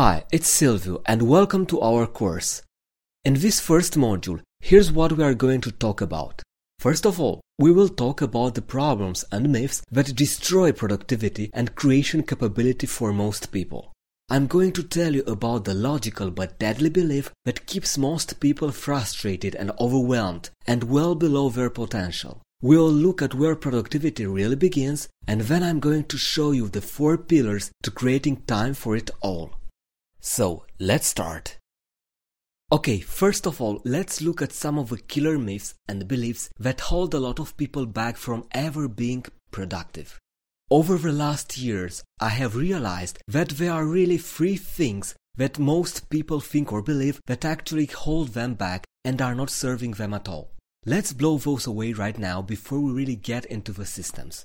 Hi, it's Silvio and welcome to our course. In this first module, here's what we are going to talk about. First of all, we will talk about the problems and myths that destroy productivity and creation capability for most people. I'm going to tell you about the logical but deadly belief that keeps most people frustrated and overwhelmed and well below their potential. We'll look at where productivity really begins and then I'm going to show you the four pillars to creating time for it all. So, let's start. Okay, first of all, let's look at some of the killer myths and beliefs that hold a lot of people back from ever being productive. Over the last years, I have realized that there are really three things that most people think or believe that actually hold them back and are not serving them at all. Let's blow those away right now before we really get into the systems.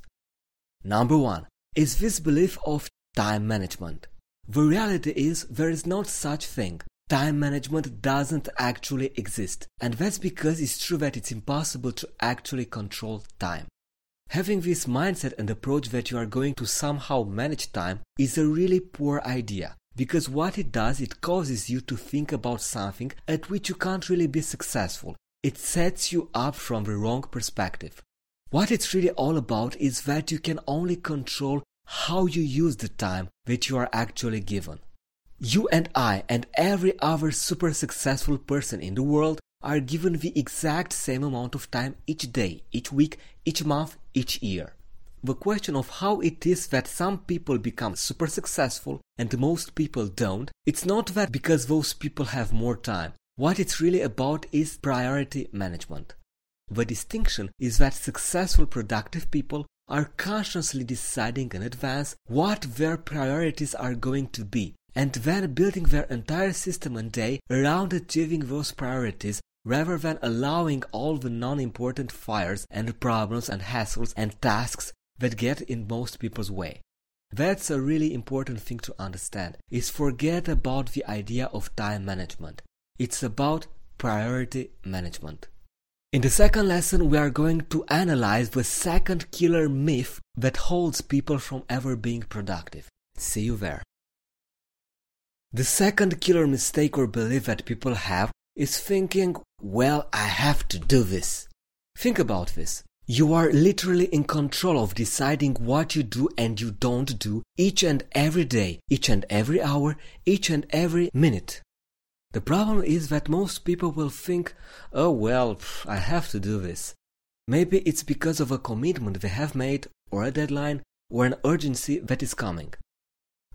Number one is this belief of time management. The reality is there is not such thing. Time management doesn't actually exist. And that's because it's true that it's impossible to actually control time. Having this mindset and approach that you are going to somehow manage time is a really poor idea. Because what it does, it causes you to think about something at which you can't really be successful. It sets you up from the wrong perspective. What it's really all about is that you can only control how you use the time that you are actually given. You and I and every other super successful person in the world are given the exact same amount of time each day, each week, each month, each year. The question of how it is that some people become super successful and most people don't, it's not that because those people have more time. What it's really about is priority management. The distinction is that successful productive people are consciously deciding in advance what their priorities are going to be and then building their entire system and day around achieving those priorities rather than allowing all the non-important fires and problems and hassles and tasks that get in most people's way. That's a really important thing to understand is forget about the idea of time management. It's about priority management. In the second lesson, we are going to analyze the second killer myth that holds people from ever being productive. See you there. The second killer mistake or belief that people have is thinking, well, I have to do this. Think about this. You are literally in control of deciding what you do and you don't do each and every day, each and every hour, each and every minute. The problem is that most people will think, oh well, I have to do this. Maybe it's because of a commitment they have made, or a deadline, or an urgency that is coming.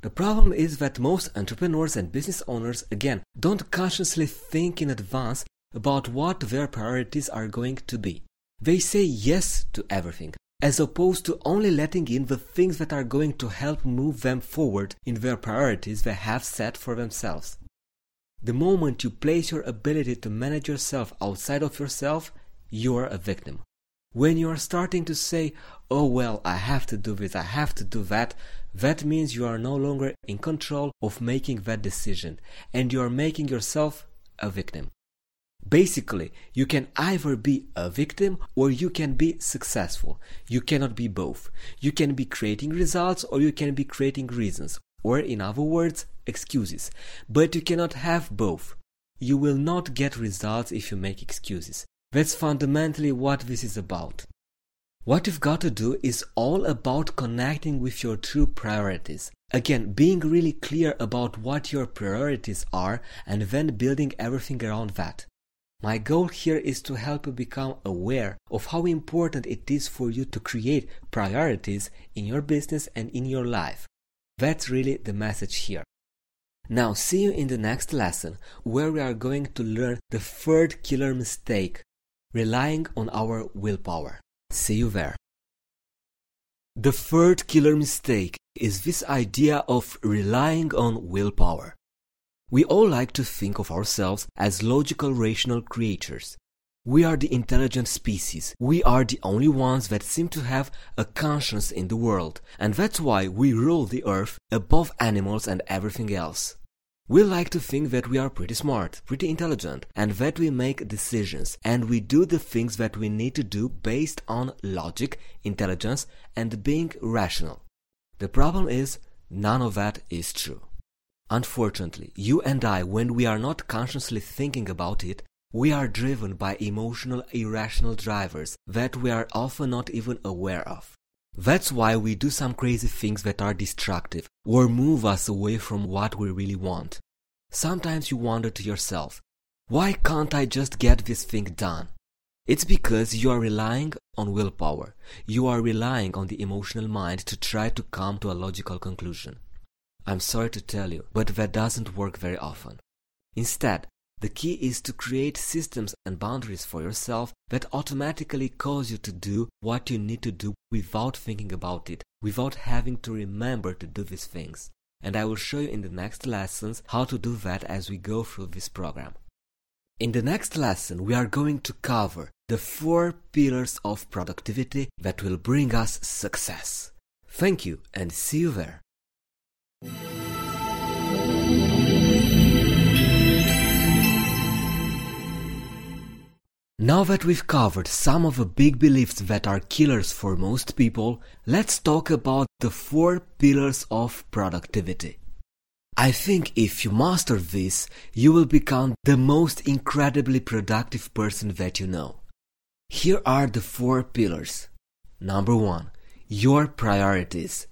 The problem is that most entrepreneurs and business owners, again, don't consciously think in advance about what their priorities are going to be. They say yes to everything, as opposed to only letting in the things that are going to help move them forward in their priorities they have set for themselves. The moment you place your ability to manage yourself outside of yourself, you are a victim. When you are starting to say, oh well, I have to do this, I have to do that, that means you are no longer in control of making that decision and you are making yourself a victim. Basically, you can either be a victim or you can be successful. You cannot be both. You can be creating results or you can be creating reasons, or in other words, excuses. But you cannot have both. You will not get results if you make excuses. That's fundamentally what this is about. What you've got to do is all about connecting with your true priorities. Again, being really clear about what your priorities are and then building everything around that. My goal here is to help you become aware of how important it is for you to create priorities in your business and in your life. That's really the message here. Now, see you in the next lesson where we are going to learn the third killer mistake relying on our willpower. See you there. The third killer mistake is this idea of relying on willpower. We all like to think of ourselves as logical, rational creatures. We are the intelligent species. We are the only ones that seem to have a conscience in the world, and that's why we rule the earth above animals and everything else. We like to think that we are pretty smart, pretty intelligent, and that we make decisions and we do the things that we need to do based on logic, intelligence, and being rational. The problem is, none of that is true. Unfortunately, you and I, when we are not consciously thinking about it, we are driven by emotional, irrational drivers that we are often not even aware of. That's why we do some crazy things that are destructive or move us away from what we really want. Sometimes you wonder to yourself, why can't I just get this thing done? It's because you are relying on willpower. You are relying on the emotional mind to try to come to a logical conclusion. I'm sorry to tell you, but that doesn't work very often. Instead, the key is to create systems and boundaries for yourself that automatically cause you to do what you need to do without thinking about it, without having to remember to do these things. And I will show you in the next lessons how to do that as we go through this program. In the next lesson, we are going to cover the four pillars of productivity that will bring us success. Thank you and see you there. Now that we've covered some of the big beliefs that are killers for most people, let's talk about the four pillars of productivity. I think if you master this, you will become the most incredibly productive person that you know. Here are the four pillars. Number one, your priorities.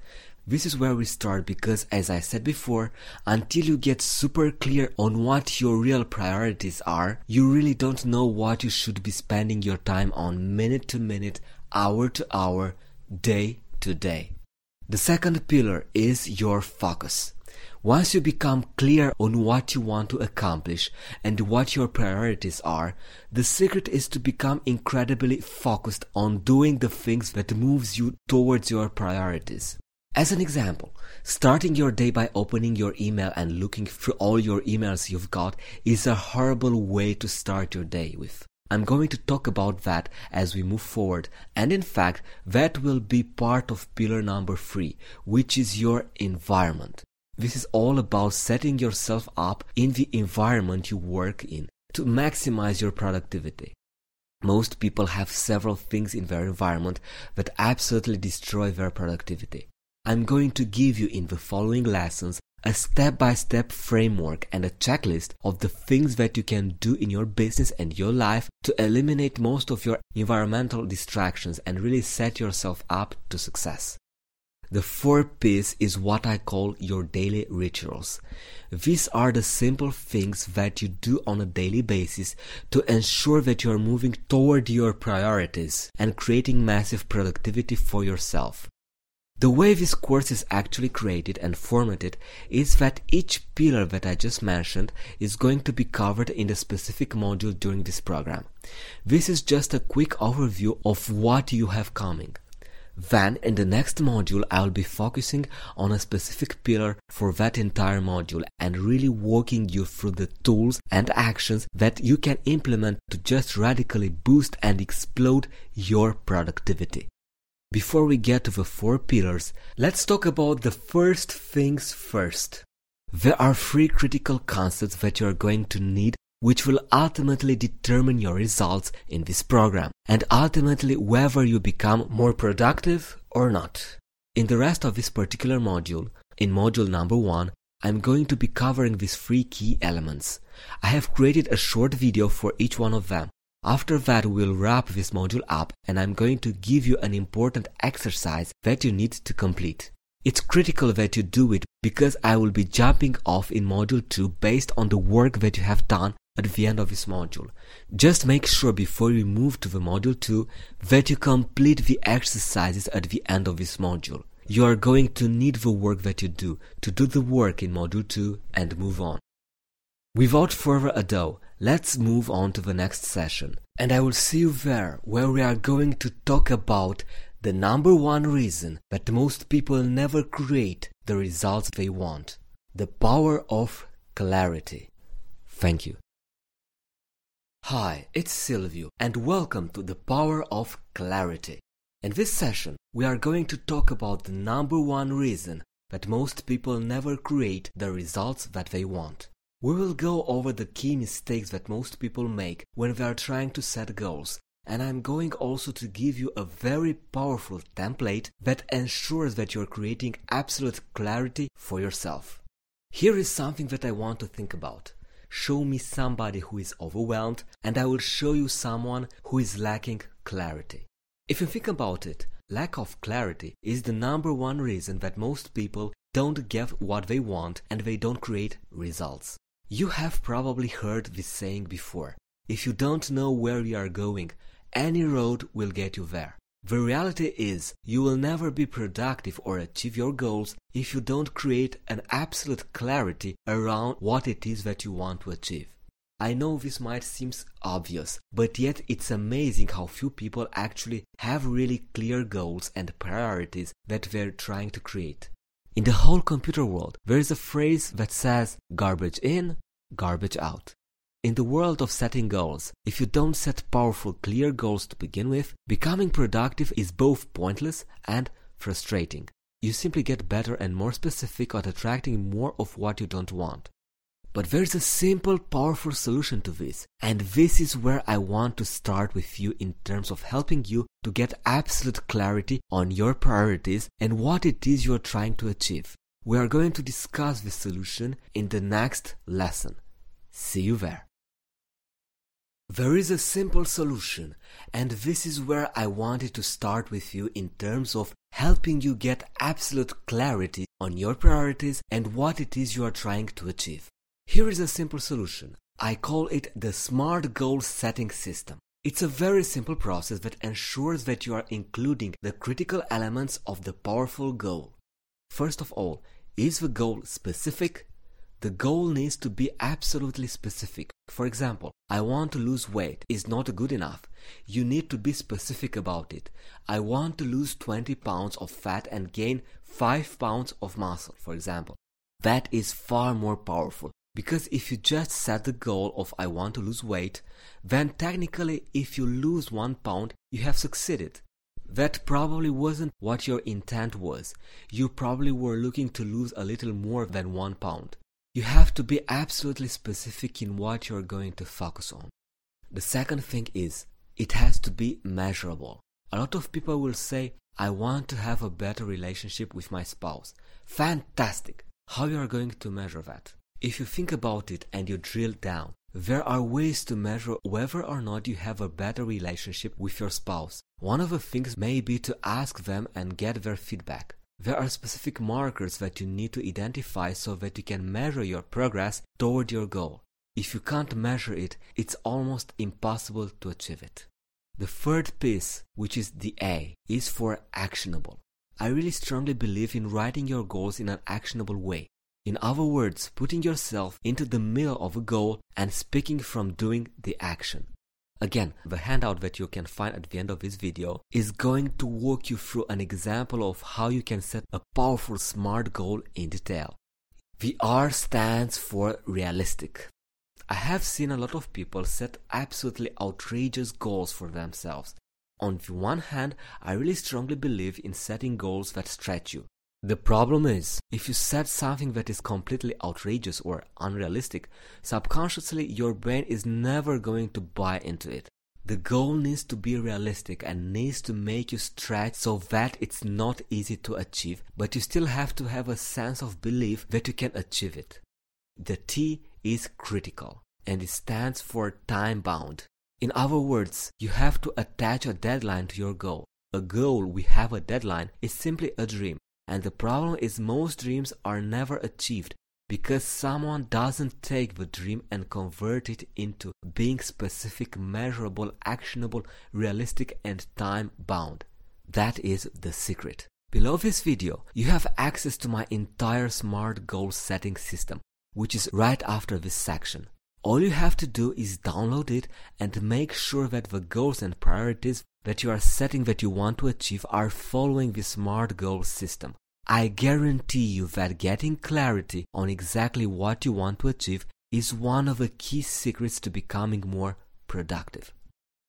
This is where we start because, as I said before, until you get super clear on what your real priorities are, you really don't know what you should be spending your time on minute to minute, hour to hour, day to day. The second pillar is your focus. Once you become clear on what you want to accomplish and what your priorities are, the secret is to become incredibly focused on doing the things that moves you towards your priorities. As an example, starting your day by opening your email and looking through all your emails you've got is a horrible way to start your day with. I'm going to talk about that as we move forward, and in fact, that will be part of pillar number three, which is your environment. This is all about setting yourself up in the environment you work in to maximize your productivity. Most people have several things in their environment that absolutely destroy their productivity. I'm going to give you in the following lessons a step-by-step framework and a checklist of the things that you can do in your business and your life to eliminate most of your environmental distractions and really set yourself up to success. The fourth piece is what I call your daily rituals. These are the simple things that you do on a daily basis to ensure that you are moving toward your priorities and creating massive productivity for yourself. The way this course is actually created and formatted is that each pillar that I just mentioned is going to be covered in a specific module during this program. This is just a quick overview of what you have coming. Then in the next module I'll be focusing on a specific pillar for that entire module and really walking you through the tools and actions that you can implement to just radically boost and explode your productivity. Before we get to the four pillars, let's talk about the first things first. There are three critical concepts that you are going to need which will ultimately determine your results in this program and ultimately whether you become more productive or not. In the rest of this particular module, in module number one, I'm going to be covering these three key elements. I have created a short video for each one of them after that, we'll wrap this module up and I'm going to give you an important exercise that you need to complete. It's critical that you do it because I will be jumping off in module 2 based on the work that you have done at the end of this module. Just make sure before you move to the module 2 that you complete the exercises at the end of this module. You are going to need the work that you do to do the work in module 2 and move on. Without further ado, let's move on to the next session. And I will see you there where we are going to talk about the number one reason that most people never create the results they want. The power of clarity. Thank you. Hi, it's Silvio and welcome to the power of clarity. In this session, we are going to talk about the number one reason that most people never create the results that they want. We will go over the key mistakes that most people make when they are trying to set goals, and I'm going also to give you a very powerful template that ensures that you're creating absolute clarity for yourself. Here is something that I want to think about. Show me somebody who is overwhelmed, and I will show you someone who is lacking clarity. If you think about it, lack of clarity is the number one reason that most people don't get what they want and they don't create results. You have probably heard this saying before. If you don't know where you are going, any road will get you there. The reality is, you will never be productive or achieve your goals if you don't create an absolute clarity around what it is that you want to achieve. I know this might seem obvious, but yet it's amazing how few people actually have really clear goals and priorities that they're trying to create. In the whole computer world, there is a phrase that says garbage in, garbage out. In the world of setting goals, if you don't set powerful, clear goals to begin with, becoming productive is both pointless and frustrating. You simply get better and more specific at attracting more of what you don't want. But there's a simple, powerful solution to this, and this is where I want to start with you in terms of helping you to get absolute clarity on your priorities and what it is you're trying to achieve. We are going to discuss this solution in the next lesson. See you there. There is a simple solution, and this is where I wanted to start with you in terms of helping you get absolute clarity on your priorities and what it is you are trying to achieve. Here is a simple solution. I call it the SMART goal setting system. It's a very simple process that ensures that you are including the critical elements of the powerful goal. First of all, is the goal specific, the goal needs to be absolutely specific. For example, I want to lose weight is not good enough. You need to be specific about it. I want to lose 20 pounds of fat and gain 5 pounds of muscle, for example. That is far more powerful. Because if you just set the goal of I want to lose weight, then technically if you lose 1 pound, you have succeeded. That probably wasn't what your intent was. You probably were looking to lose a little more than 1 pound. You have to be absolutely specific in what you're going to focus on. The second thing is, it has to be measurable. A lot of people will say, I want to have a better relationship with my spouse. Fantastic! How you are going to measure that? If you think about it and you drill down, there are ways to measure whether or not you have a better relationship with your spouse. One of the things may be to ask them and get their feedback. There are specific markers that you need to identify so that you can measure your progress toward your goal. If you can't measure it, it's almost impossible to achieve it. The third piece, which is the A, is for actionable. I really strongly believe in writing your goals in an actionable way. In other words, putting yourself into the middle of a goal and speaking from doing the action. Again, the handout that you can find at the end of this video is going to walk you through an example of how you can set a powerful SMART goal in detail. The R stands for realistic. I have seen a lot of people set absolutely outrageous goals for themselves. On the one hand, I really strongly believe in setting goals that stretch you. The problem is, if you set something that is completely outrageous or unrealistic, subconsciously your brain is never going to buy into it. The goal needs to be realistic and needs to make you stretch so that it's not easy to achieve, but you still have to have a sense of belief that you can achieve it. The T is critical and it stands for time bound. In other words, you have to attach a deadline to your goal. A goal we have a deadline is simply a dream. And the problem is most dreams are never achieved because someone doesn't take the dream and convert it into being specific, measurable, actionable, realistic, and time bound. That is the secret. Below this video, you have access to my entire SMART goal setting system, which is right after this section. All you have to do is download it and make sure that the goals and priorities that you are setting that you want to achieve are following the SMART goals system. I guarantee you that getting clarity on exactly what you want to achieve is one of the key secrets to becoming more productive.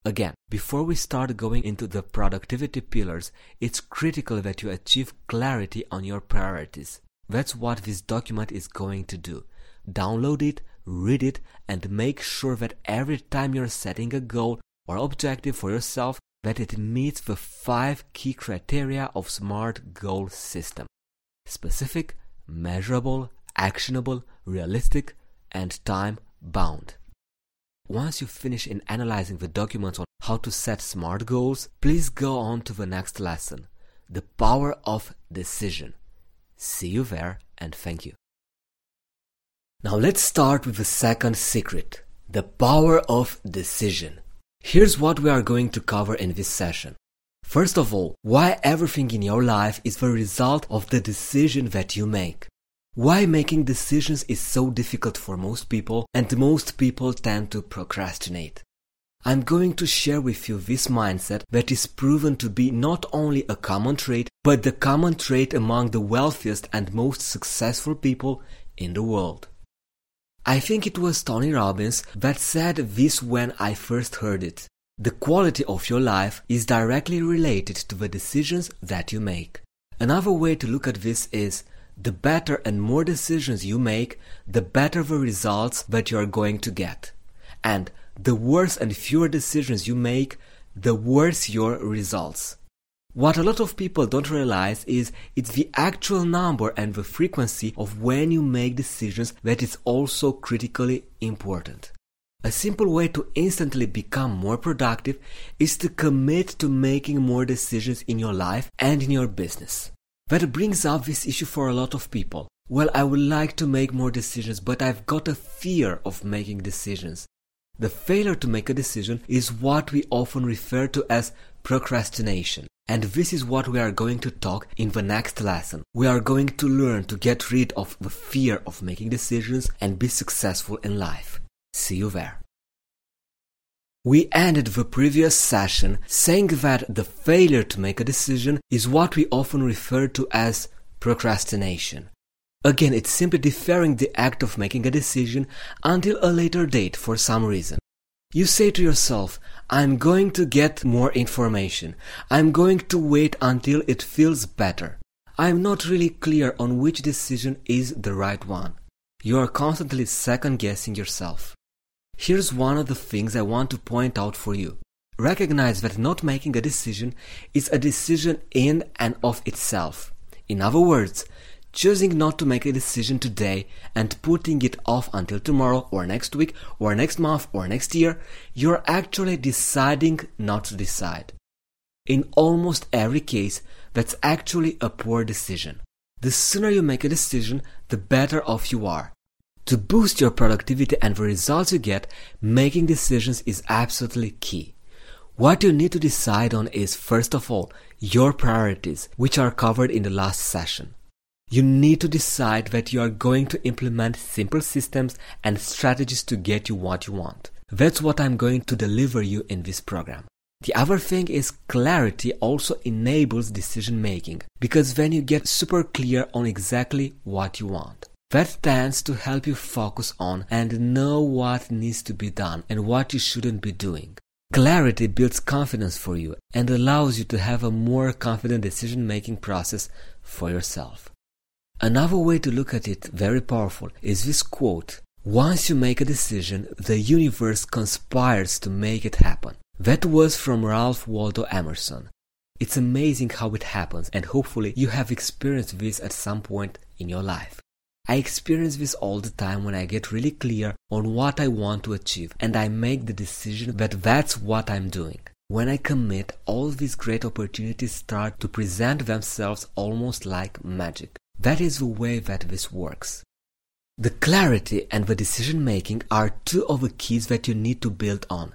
Again, before we start going into the productivity pillars, it's critical that you achieve clarity on your priorities. That's what this document is going to do. Download it, read it, and make sure that every time you're setting a goal or objective for yourself, that it meets the five key criteria of SMART goal system. Specific, measurable, actionable, realistic, and time bound. Once you finish in analyzing the documents on how to set SMART goals, please go on to the next lesson the power of decision. See you there and thank you. Now let's start with the second secret the power of decision. Here's what we are going to cover in this session. First of all, why everything in your life is the result of the decision that you make. Why making decisions is so difficult for most people and most people tend to procrastinate. I'm going to share with you this mindset that is proven to be not only a common trait, but the common trait among the wealthiest and most successful people in the world. I think it was Tony Robbins that said this when I first heard it. The quality of your life is directly related to the decisions that you make. Another way to look at this is the better and more decisions you make, the better the results that you are going to get. And the worse and fewer decisions you make, the worse your results. What a lot of people don't realize is it's the actual number and the frequency of when you make decisions that is also critically important. A simple way to instantly become more productive is to commit to making more decisions in your life and in your business. That brings up this issue for a lot of people. Well, I would like to make more decisions, but I've got a fear of making decisions. The failure to make a decision is what we often refer to as procrastination. And this is what we are going to talk in the next lesson. We are going to learn to get rid of the fear of making decisions and be successful in life. See you there. We ended the previous session saying that the failure to make a decision is what we often refer to as procrastination. Again, it's simply deferring the act of making a decision until a later date for some reason. You say to yourself, I'm going to get more information. I'm going to wait until it feels better. I'm not really clear on which decision is the right one. You are constantly second guessing yourself. Here's one of the things I want to point out for you. Recognize that not making a decision is a decision in and of itself. In other words, choosing not to make a decision today and putting it off until tomorrow or next week or next month or next year, you're actually deciding not to decide. In almost every case, that's actually a poor decision. The sooner you make a decision, the better off you are. To boost your productivity and the results you get, making decisions is absolutely key. What you need to decide on is, first of all, your priorities, which are covered in the last session. You need to decide that you are going to implement simple systems and strategies to get you what you want. That's what I'm going to deliver you in this program. The other thing is clarity also enables decision making because then you get super clear on exactly what you want. That tends to help you focus on and know what needs to be done and what you shouldn't be doing. Clarity builds confidence for you and allows you to have a more confident decision making process for yourself. Another way to look at it, very powerful, is this quote Once you make a decision, the universe conspires to make it happen. That was from Ralph Waldo Emerson. It's amazing how it happens, and hopefully, you have experienced this at some point in your life. I experience this all the time when I get really clear on what I want to achieve, and I make the decision that that's what I'm doing. When I commit, all these great opportunities start to present themselves almost like magic. That is the way that this works. The clarity and the decision making are two of the keys that you need to build on.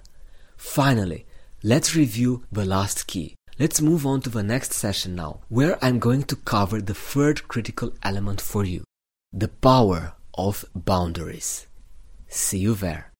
Finally, let's review the last key. Let's move on to the next session now, where I'm going to cover the third critical element for you the power of boundaries. See you there.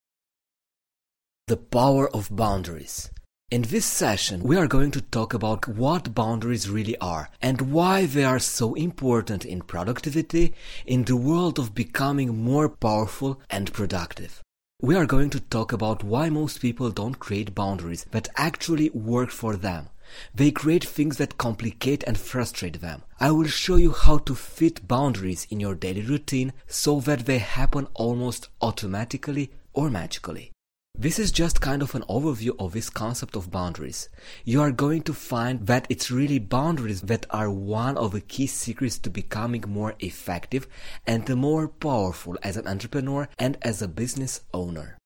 The power of boundaries. In this session, we are going to talk about what boundaries really are and why they are so important in productivity in the world of becoming more powerful and productive. We are going to talk about why most people don't create boundaries that actually work for them. They create things that complicate and frustrate them. I will show you how to fit boundaries in your daily routine so that they happen almost automatically or magically. This is just kind of an overview of this concept of boundaries. You are going to find that it's really boundaries that are one of the key secrets to becoming more effective and more powerful as an entrepreneur and as a business owner.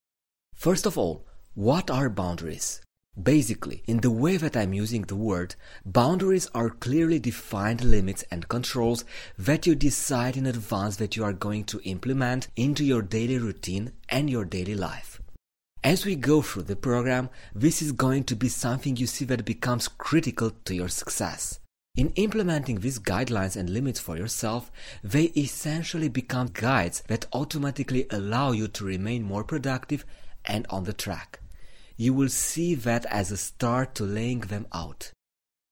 First of all, what are boundaries? Basically, in the way that I'm using the word, boundaries are clearly defined limits and controls that you decide in advance that you are going to implement into your daily routine and your daily life. As we go through the program, this is going to be something you see that becomes critical to your success. In implementing these guidelines and limits for yourself, they essentially become guides that automatically allow you to remain more productive and on the track. You will see that as a start to laying them out.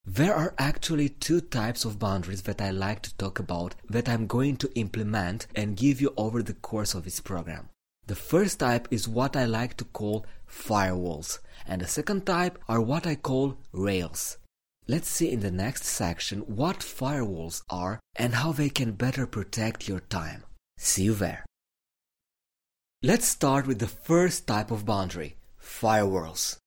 There are actually two types of boundaries that I like to talk about that I'm going to implement and give you over the course of this program. The first type is what I like to call firewalls, and the second type are what I call rails. Let's see in the next section what firewalls are and how they can better protect your time. See you there. Let's start with the first type of boundary, firewalls.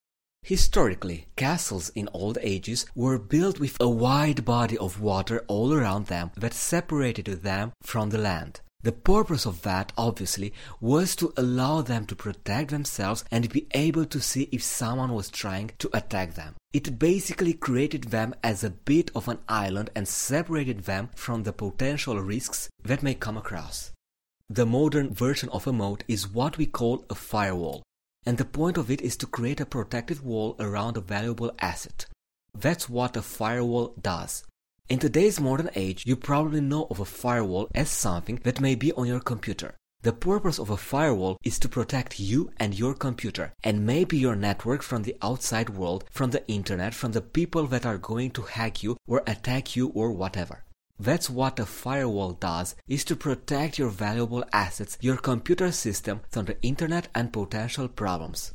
Historically, castles in old ages were built with a wide body of water all around them that separated them from the land. The purpose of that, obviously, was to allow them to protect themselves and be able to see if someone was trying to attack them. It basically created them as a bit of an island and separated them from the potential risks that may come across. The modern version of a moat is what we call a firewall, and the point of it is to create a protective wall around a valuable asset. That's what a firewall does. In today's modern age, you probably know of a firewall as something that may be on your computer. The purpose of a firewall is to protect you and your computer and maybe your network from the outside world, from the internet, from the people that are going to hack you or attack you or whatever. That's what a firewall does is to protect your valuable assets, your computer system from the internet and potential problems.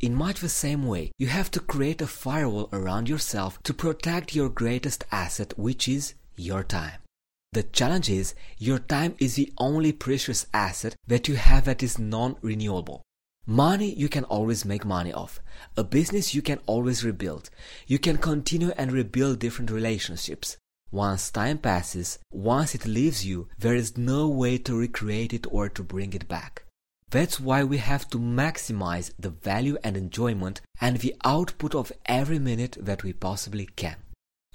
In much the same way, you have to create a firewall around yourself to protect your greatest asset, which is your time. The challenge is your time is the only precious asset that you have that is non-renewable. Money you can always make money off. A business you can always rebuild. You can continue and rebuild different relationships. Once time passes, once it leaves you, there is no way to recreate it or to bring it back. That's why we have to maximize the value and enjoyment and the output of every minute that we possibly can.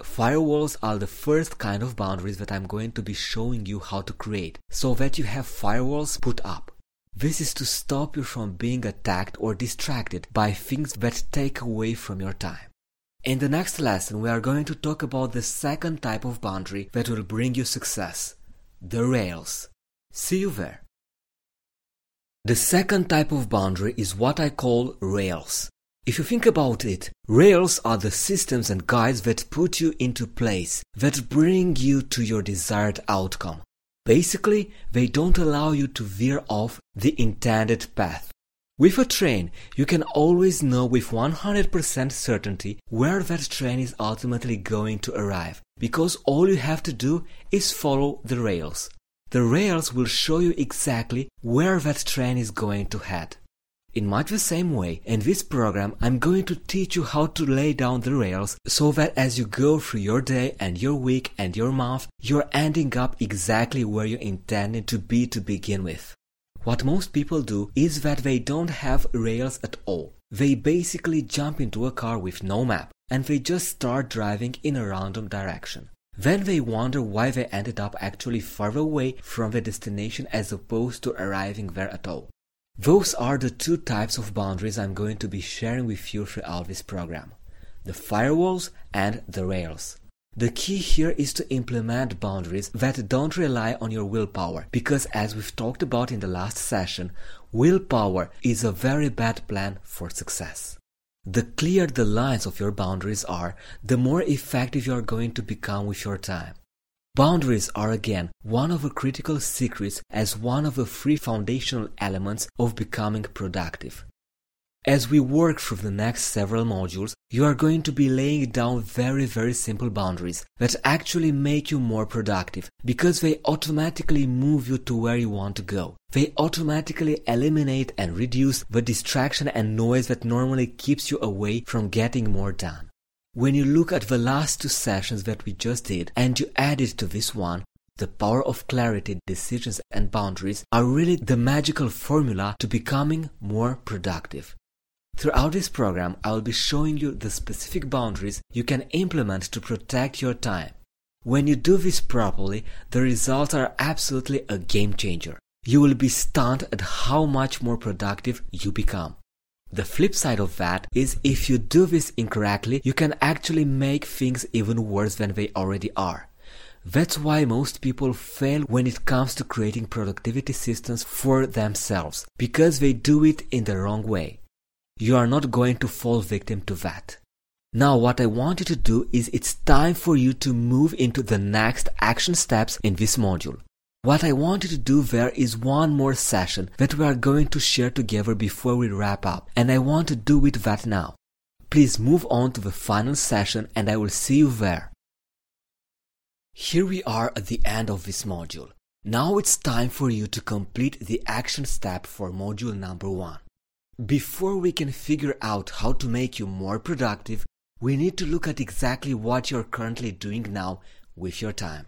Firewalls are the first kind of boundaries that I'm going to be showing you how to create so that you have firewalls put up. This is to stop you from being attacked or distracted by things that take away from your time. In the next lesson, we are going to talk about the second type of boundary that will bring you success the rails. See you there. The second type of boundary is what I call rails. If you think about it, rails are the systems and guides that put you into place, that bring you to your desired outcome. Basically, they don't allow you to veer off the intended path. With a train, you can always know with 100% certainty where that train is ultimately going to arrive, because all you have to do is follow the rails. The rails will show you exactly where that train is going to head. In much the same way, in this program, I'm going to teach you how to lay down the rails so that as you go through your day and your week and your month, you're ending up exactly where you intended to be to begin with. What most people do is that they don't have rails at all. They basically jump into a car with no map and they just start driving in a random direction. Then they wonder why they ended up actually far away from their destination as opposed to arriving there at all. Those are the two types of boundaries I'm going to be sharing with you throughout this program. The firewalls and the rails. The key here is to implement boundaries that don't rely on your willpower, because as we've talked about in the last session, willpower is a very bad plan for success. The clearer the lines of your boundaries are, the more effective you are going to become with your time. Boundaries are again one of the critical secrets as one of the three foundational elements of becoming productive. As we work through the next several modules, You are going to be laying down very, very simple boundaries that actually make you more productive because they automatically move you to where you want to go. They automatically eliminate and reduce the distraction and noise that normally keeps you away from getting more done. When you look at the last two sessions that we just did and you add it to this one, the power of clarity, decisions, and boundaries are really the magical formula to becoming more productive. Throughout this program, I will be showing you the specific boundaries you can implement to protect your time. When you do this properly, the results are absolutely a game changer. You will be stunned at how much more productive you become. The flip side of that is if you do this incorrectly, you can actually make things even worse than they already are. That's why most people fail when it comes to creating productivity systems for themselves, because they do it in the wrong way. You are not going to fall victim to that. Now what I want you to do is it's time for you to move into the next action steps in this module. What I want you to do there is one more session that we are going to share together before we wrap up and I want to do with that now. Please move on to the final session and I will see you there. Here we are at the end of this module. Now it's time for you to complete the action step for module number one. Before we can figure out how to make you more productive, we need to look at exactly what you're currently doing now with your time.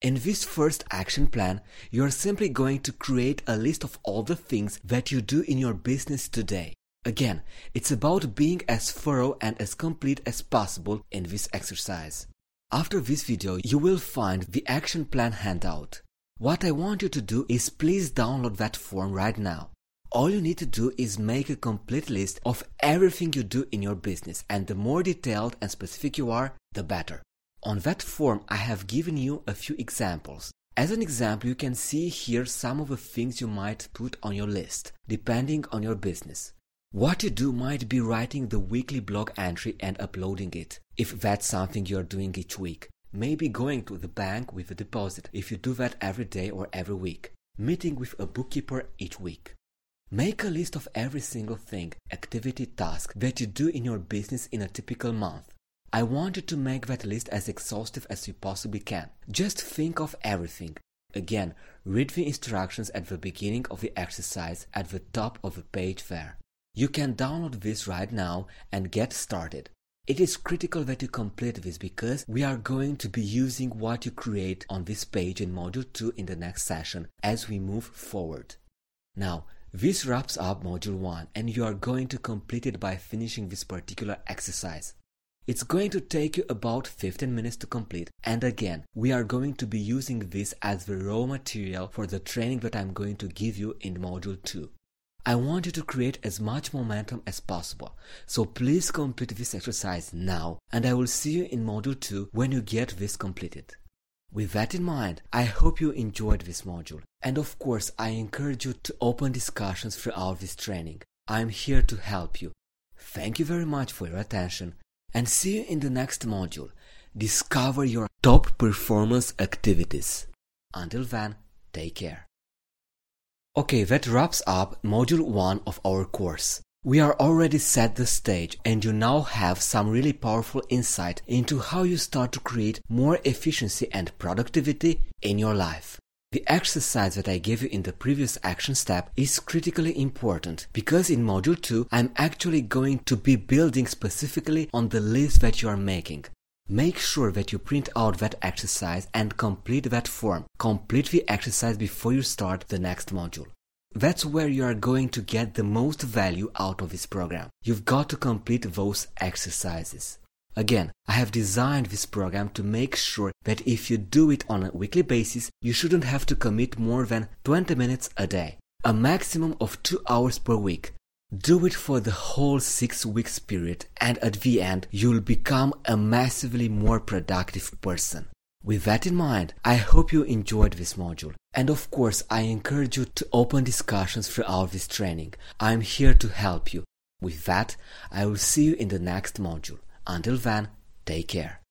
In this first action plan, you're simply going to create a list of all the things that you do in your business today. Again, it's about being as thorough and as complete as possible in this exercise. After this video, you will find the action plan handout. What I want you to do is please download that form right now. All you need to do is make a complete list of everything you do in your business and the more detailed and specific you are, the better. On that form, I have given you a few examples. As an example, you can see here some of the things you might put on your list, depending on your business. What you do might be writing the weekly blog entry and uploading it, if that's something you're doing each week. Maybe going to the bank with a deposit if you do that every day or every week. Meeting with a bookkeeper each week. Make a list of every single thing, activity, task that you do in your business in a typical month. I want you to make that list as exhaustive as you possibly can. Just think of everything. Again, read the instructions at the beginning of the exercise at the top of the page there. You can download this right now and get started. It is critical that you complete this because we are going to be using what you create on this page in Module 2 in the next session as we move forward. Now, this wraps up module 1 and you are going to complete it by finishing this particular exercise. It's going to take you about 15 minutes to complete and again, we are going to be using this as the raw material for the training that I'm going to give you in module 2. I want you to create as much momentum as possible, so please complete this exercise now and I will see you in module 2 when you get this completed. With that in mind, I hope you enjoyed this module. And of course, I encourage you to open discussions throughout this training. I'm here to help you. Thank you very much for your attention and see you in the next module. Discover your top performance activities. Until then, take care. Okay, that wraps up module 1 of our course. We are already set the stage and you now have some really powerful insight into how you start to create more efficiency and productivity in your life. The exercise that I gave you in the previous action step is critically important because in module 2 I'm actually going to be building specifically on the list that you are making. Make sure that you print out that exercise and complete that form. Complete the exercise before you start the next module. That's where you are going to get the most value out of this program. You've got to complete those exercises. Again, I have designed this program to make sure that if you do it on a weekly basis, you shouldn't have to commit more than 20 minutes a day, a maximum of 2 hours per week. Do it for the whole 6 weeks period and at the end you'll become a massively more productive person. With that in mind, I hope you enjoyed this module. And of course, I encourage you to open discussions throughout this training. I'm here to help you. With that, I will see you in the next module. Until then, take care.